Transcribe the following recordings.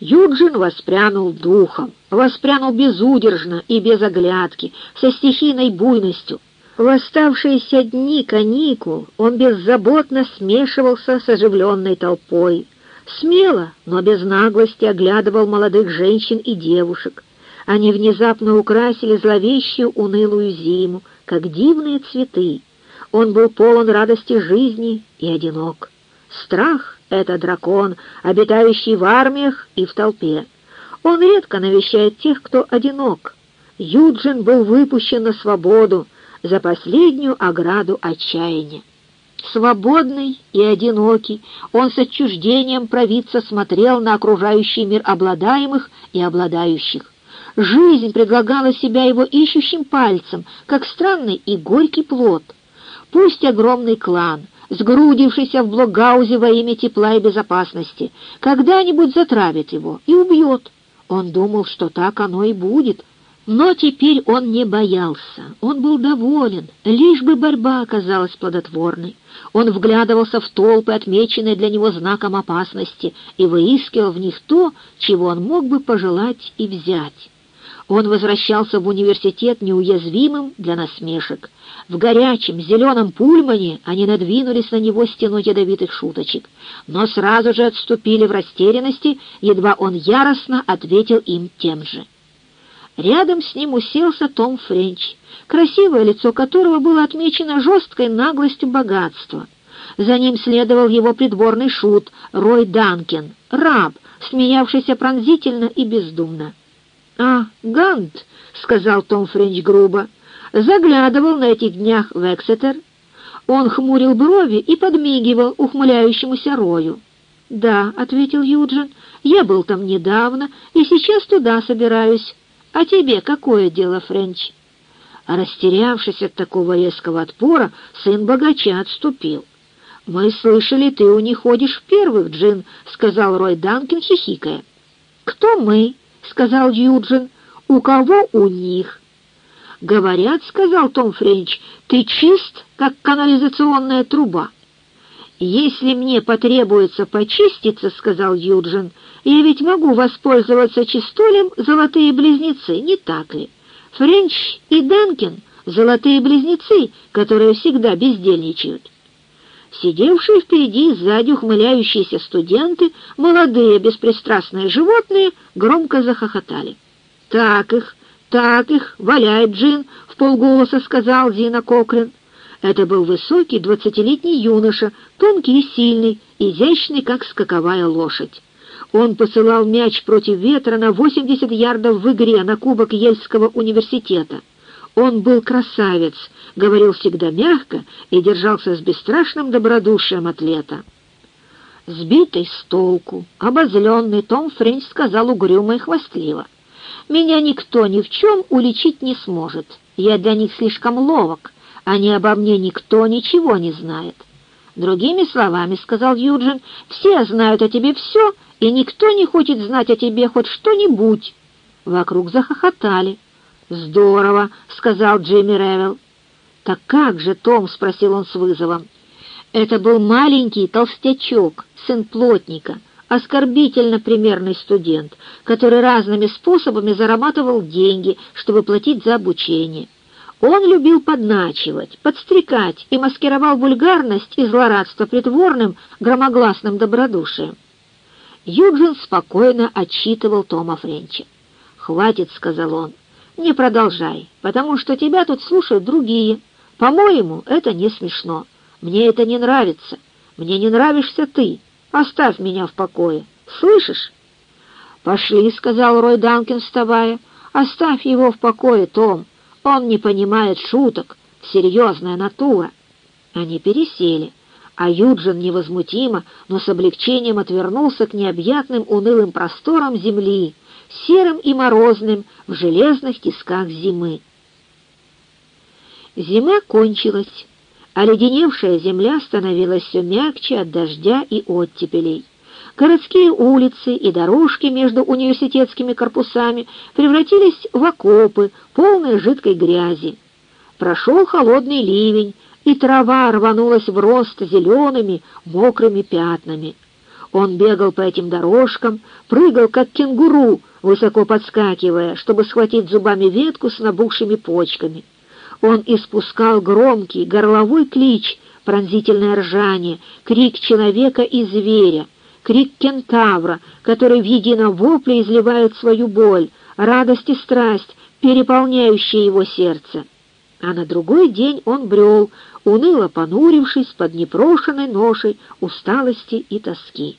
Юджин воспрянул духом, воспрянул безудержно и без оглядки, со стихийной буйностью. В оставшиеся дни каникул он беззаботно смешивался с оживленной толпой. Смело, но без наглости оглядывал молодых женщин и девушек. Они внезапно украсили зловещую унылую зиму, как дивные цветы. Он был полон радости жизни и одинок. Страх — это дракон, обитающий в армиях и в толпе. Он редко навещает тех, кто одинок. Юджин был выпущен на свободу за последнюю ограду отчаяния. Свободный и одинокий, он с отчуждением провидца смотрел на окружающий мир обладаемых и обладающих. Жизнь предлагала себя его ищущим пальцем, как странный и горький плод. Пусть огромный клан, сгрудившийся в Блокгаузе во имя тепла и безопасности, когда-нибудь затравит его и убьет. Он думал, что так оно и будет. Но теперь он не боялся, он был доволен, лишь бы борьба оказалась плодотворной. Он вглядывался в толпы, отмеченные для него знаком опасности, и выискивал в них то, чего он мог бы пожелать и взять. Он возвращался в университет неуязвимым для насмешек. В горячем зеленом пульмане они надвинулись на него стеной ядовитых шуточек, но сразу же отступили в растерянности, едва он яростно ответил им тем же. Рядом с ним уселся Том Френч, красивое лицо которого было отмечено жесткой наглостью богатства. За ним следовал его придворный шут Рой Данкен, раб, смеявшийся пронзительно и бездумно. «А, Гант», — сказал Том Френч грубо, — заглядывал на этих днях в Эксетер. Он хмурил брови и подмигивал ухмыляющемуся Рою. «Да», — ответил Юджин, — «я был там недавно и сейчас туда собираюсь. А тебе какое дело, Френч?» Растерявшись от такого резкого отпора, сын богача отступил. «Мы слышали, ты у них ходишь в первых, Джин», — сказал Рой Данкин, хихикая. «Кто мы?» — сказал Юджин. «У кого у них?» «Говорят, — сказал Том Френч, — ты чист, как канализационная труба». «Если мне потребуется почиститься, — сказал Юджин, — я ведь могу воспользоваться чистолем золотые близнецы, не так ли? Френч и Данкин — золотые близнецы, которые всегда бездельничают». Сидевшие впереди и сзади ухмыляющиеся студенты, молодые беспристрастные животные, громко захохотали. «Так их, так их, валяет Джин!» — в полголоса сказал Зина Кокрин. Это был высокий двадцатилетний юноша, тонкий и сильный, изящный, как скаковая лошадь. Он посылал мяч против ветра на 80 ярдов в игре на Кубок Ельского университета. Он был красавец, говорил всегда мягко и держался с бесстрашным добродушием атлета. Сбитый с толку, обозленный, Том Френч сказал угрюмо и хвастливо. «Меня никто ни в чем уличить не сможет. Я для них слишком ловок. Они обо мне никто ничего не знает». «Другими словами, — сказал Юджин, — все знают о тебе все, и никто не хочет знать о тебе хоть что-нибудь». Вокруг захохотали. «Здорово!» — сказал Джимми Ревелл. «Так как же, Том?» — спросил он с вызовом. Это был маленький толстячок, сын плотника, оскорбительно примерный студент, который разными способами зарабатывал деньги, чтобы платить за обучение. Он любил подначивать, подстрекать и маскировал вульгарность и злорадство притворным, громогласным добродушием. Юджин спокойно отчитывал Тома Френча. «Хватит», — сказал он, не продолжай, потому что тебя тут слушают другие. По-моему, это не смешно. Мне это не нравится. Мне не нравишься ты. Оставь меня в покое. Слышишь? «Пошли», — сказал Рой Данкин, вставая. «Оставь его в покое, Том. Он не понимает шуток. Серьезная натура». Они пересели, а Юджин невозмутимо, но с облегчением отвернулся к необъятным унылым просторам земли, серым и морозным в железных тисках зимы. Зима кончилась, а леденевшая земля становилась все мягче от дождя и оттепелей. Городские улицы и дорожки между университетскими корпусами превратились в окопы, полные жидкой грязи. Прошел холодный ливень, и трава рванулась в рост зелеными, мокрыми пятнами. Он бегал по этим дорожкам, прыгал, как кенгуру, высоко подскакивая, чтобы схватить зубами ветку с набухшими почками. Он испускал громкий горловой клич, пронзительное ржание, крик человека и зверя, крик кентавра, который в едином вопле изливает свою боль, радость и страсть, переполняющие его сердце. А на другой день он брел, уныло понурившись под непрошенной ношей усталости и тоски.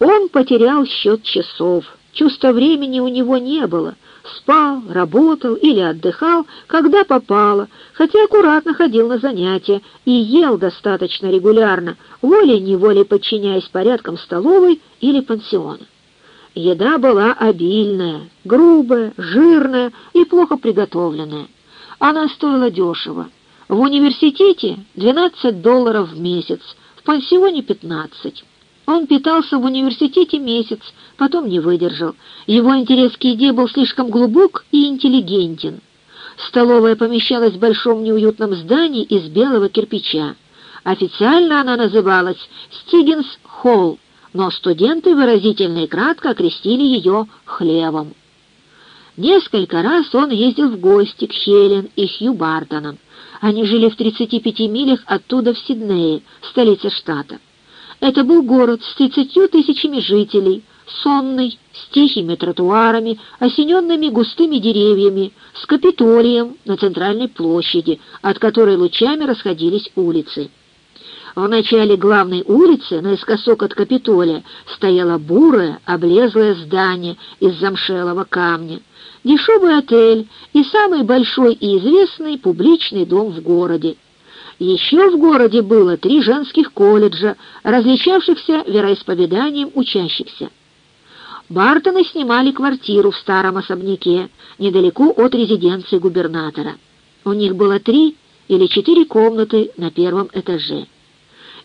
Он потерял счет часов, чувства времени у него не было, спал, работал или отдыхал, когда попало, хотя аккуратно ходил на занятия и ел достаточно регулярно, волей-неволей подчиняясь порядкам столовой или пансиона. Еда была обильная, грубая, жирная и плохо приготовленная. Она стоила дешево. В университете 12 долларов в месяц, в пансионе 15. Он питался в университете месяц, потом не выдержал. Его интерес к еде был слишком глубок и интеллигентен. Столовая помещалась в большом неуютном здании из белого кирпича. Официально она называлась «Стигенс Холл», но студенты выразительно и кратко окрестили ее «хлевом». Несколько раз он ездил в гости к Хелен и Хью Бартонам. Они жили в 35 милях оттуда в Сиднее, столице штата. Это был город с 30 тысячами жителей, сонный, с тихими тротуарами, осененными густыми деревьями, с Капитолием на центральной площади, от которой лучами расходились улицы. В начале главной улицы, наискосок от Капитолия, стояло бурое, облезлое здание из замшелого камня, дешевый отель и самый большой и известный публичный дом в городе. Еще в городе было три женских колледжа, различавшихся вероисповеданием учащихся. Бартоны снимали квартиру в старом особняке, недалеко от резиденции губернатора. У них было три или четыре комнаты на первом этаже.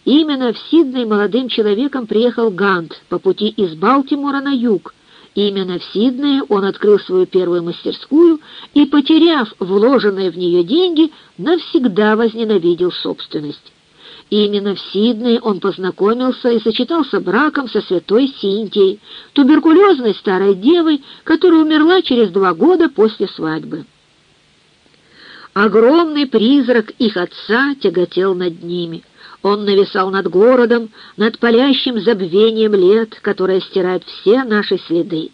Именно в Сидней молодым человеком приехал Гант по пути из Балтимора на юг. Именно в Сиднее он открыл свою первую мастерскую и, потеряв вложенные в нее деньги, навсегда возненавидел собственность. Именно в Сиднее он познакомился и сочетался браком со святой Синтией, туберкулезной старой девой, которая умерла через два года после свадьбы. Огромный призрак их отца тяготел над ними. Он нависал над городом, над палящим забвением лет, которое стирает все наши следы.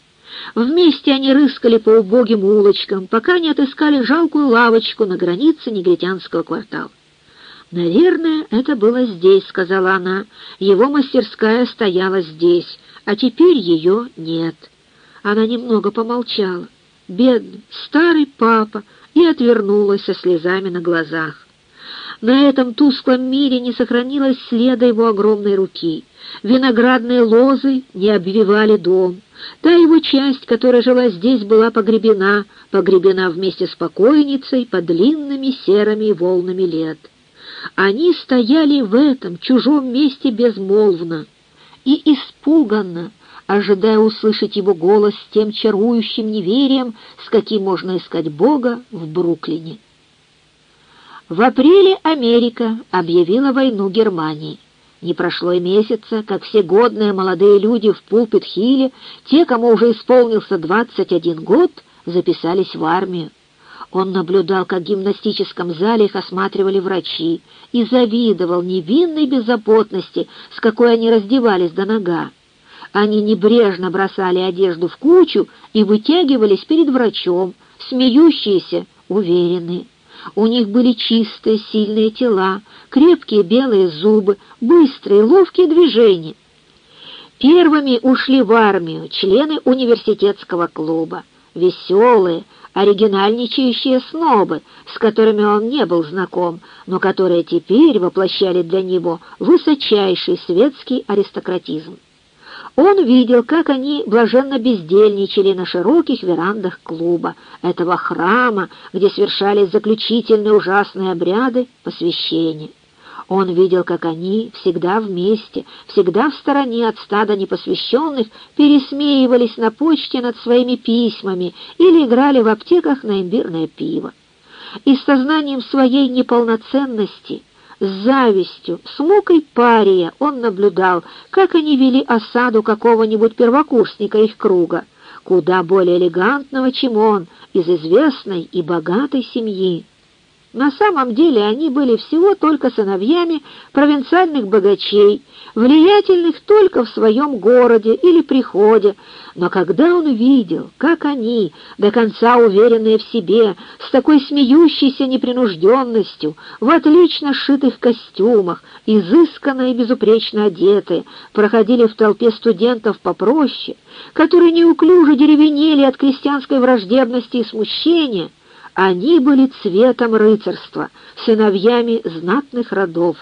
Вместе они рыскали по убогим улочкам, пока не отыскали жалкую лавочку на границе негритянского квартала. «Наверное, это было здесь», — сказала она. «Его мастерская стояла здесь, а теперь ее нет». Она немного помолчала. Бедный, старый папа, и отвернулась со слезами на глазах. На этом тусклом мире не сохранилось следа его огромной руки. Виноградные лозы не обвивали дом. Та его часть, которая жила здесь, была погребена, погребена вместе с покойницей под длинными серыми волнами лет. Они стояли в этом чужом месте безмолвно и испуганно, ожидая услышать его голос с тем чарующим неверием, с каким можно искать Бога в Бруклине. В апреле Америка объявила войну Германии. Не прошло и месяца, как все годные молодые люди в Пулпит-Хилле, те, кому уже исполнился 21 год, записались в армию. Он наблюдал, как в гимнастическом зале их осматривали врачи, и завидовал невинной беззаботности, с какой они раздевались до нога. Они небрежно бросали одежду в кучу и вытягивались перед врачом, смеющиеся, уверенные. У них были чистые, сильные тела, крепкие белые зубы, быстрые, ловкие движения. Первыми ушли в армию члены университетского клуба, веселые, оригинальничающие снобы, с которыми он не был знаком, но которые теперь воплощали для него высочайший светский аристократизм. Он видел, как они блаженно бездельничали на широких верандах клуба, этого храма, где совершались заключительные ужасные обряды посвящения. Он видел, как они всегда вместе, всегда в стороне от стада непосвященных, пересмеивались на почте над своими письмами или играли в аптеках на имбирное пиво. И сознанием своей неполноценности С завистью, с мукой пария он наблюдал, как они вели осаду какого-нибудь первокурсника их круга, куда более элегантного, чем он, из известной и богатой семьи. На самом деле они были всего только сыновьями провинциальных богачей, влиятельных только в своем городе или приходе, но когда он видел, как они, до конца уверенные в себе, с такой смеющейся непринужденностью, в отлично сшитых костюмах, изысканно и безупречно одетые, проходили в толпе студентов попроще, которые неуклюже деревенели от крестьянской враждебности и смущения, они были цветом рыцарства, сыновьями знатных родов.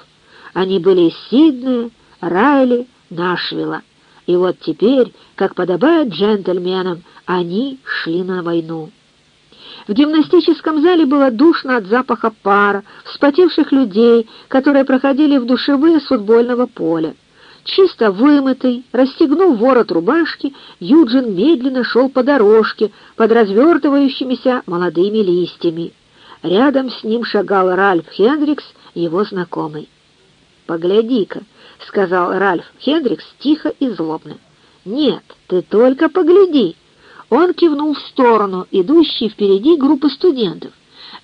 Они были из Райли, Нашвилла. И вот теперь, как подобает джентльменам, они шли на войну. В гимнастическом зале было душно от запаха пара, вспотевших людей, которые проходили в душевые с футбольного поля. Чисто вымытый, расстегнув ворот рубашки, Юджин медленно шел по дорожке под развертывающимися молодыми листьями. Рядом с ним шагал Ральф Хендрикс, его знакомый. «Погляди-ка», — сказал Ральф Хендрикс тихо и злобно. «Нет, ты только погляди!» Он кивнул в сторону, идущей впереди группы студентов.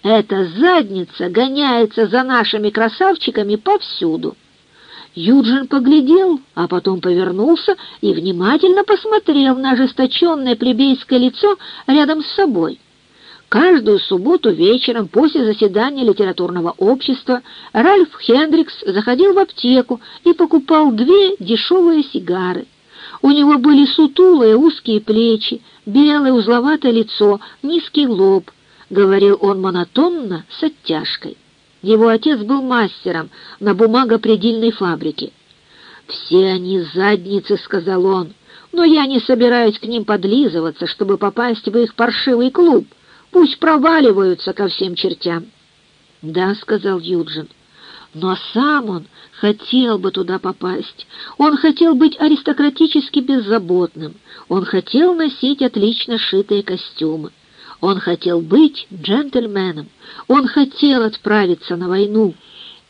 «Эта задница гоняется за нашими красавчиками повсюду!» Юджин поглядел, а потом повернулся и внимательно посмотрел на ожесточенное плебейское лицо рядом с собой. Каждую субботу вечером после заседания литературного общества Ральф Хендрикс заходил в аптеку и покупал две дешевые сигары. У него были сутулые узкие плечи, белое узловатое лицо, низкий лоб. Говорил он монотонно, с оттяжкой. Его отец был мастером на бумагопредельной фабрике. «Все они задницы», — сказал он, — «но я не собираюсь к ним подлизываться, чтобы попасть в их паршивый клуб. Пусть проваливаются ко всем чертям». «Да», — сказал Юджин, — «но сам он хотел бы туда попасть. Он хотел быть аристократически беззаботным. Он хотел носить отлично шитые костюмы. Он хотел быть джентльменом. Он хотел отправиться на войну.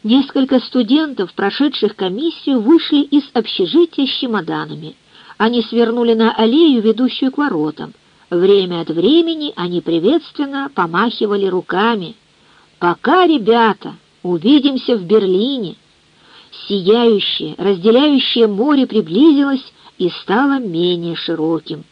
Несколько студентов, прошедших комиссию, вышли из общежития с чемоданами. Они свернули на аллею, ведущую к воротам. Время от времени они приветственно помахивали руками. «Пока, ребята, увидимся в Берлине!» Сияющее, разделяющее море приблизилось и стало менее широким.